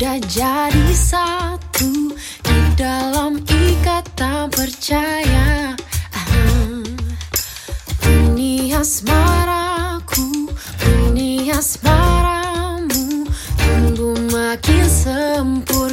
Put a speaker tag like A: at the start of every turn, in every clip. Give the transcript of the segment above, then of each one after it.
A: sudah jadi satu di dalam ikatan percaya. Ah, Ini asmaraku, ini asmaramu, tumbuh makin sempurna.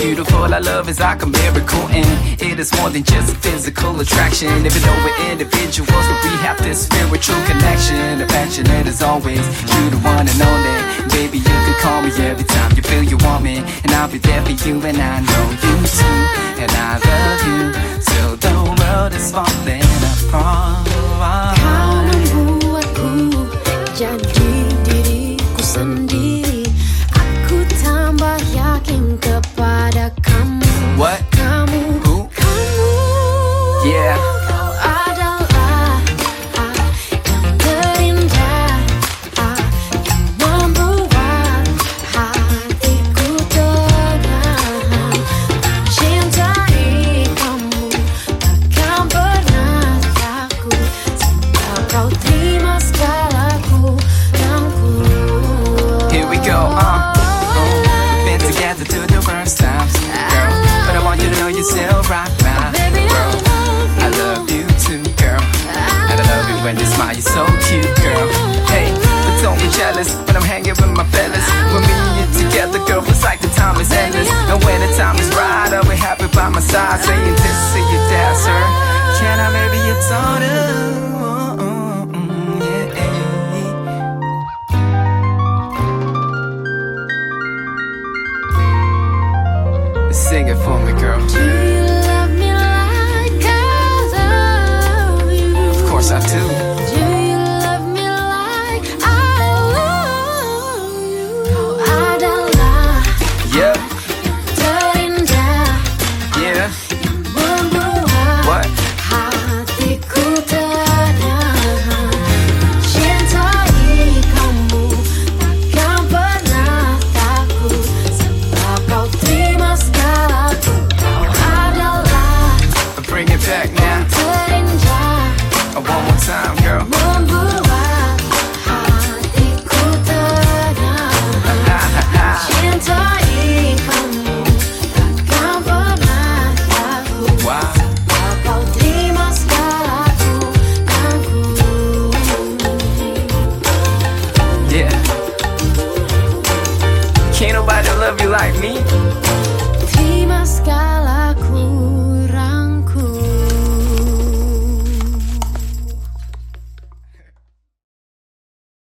B: Beautiful. Our love is like a miracle, and it is more than just physical attraction. Even though we're individuals, but we have this spiritual connection. Affectionate as always, you the one and only. Baby, you can call me every time you feel you want me, and I'll be there for you, and I know you too, and I love you. Till the world is falling apart.
A: Kau membuatku jadi diriku sendiri.
B: Yeah. Jealous when I'm hanging with my fellas. When me and you together, girl, it's like the time is endless. And when the time is right, I'll be happy by my side, saying this to you, that, sir. Can I maybe your daughter? What? like me?